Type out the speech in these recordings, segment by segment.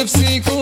نفسي كل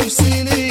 I've seen it.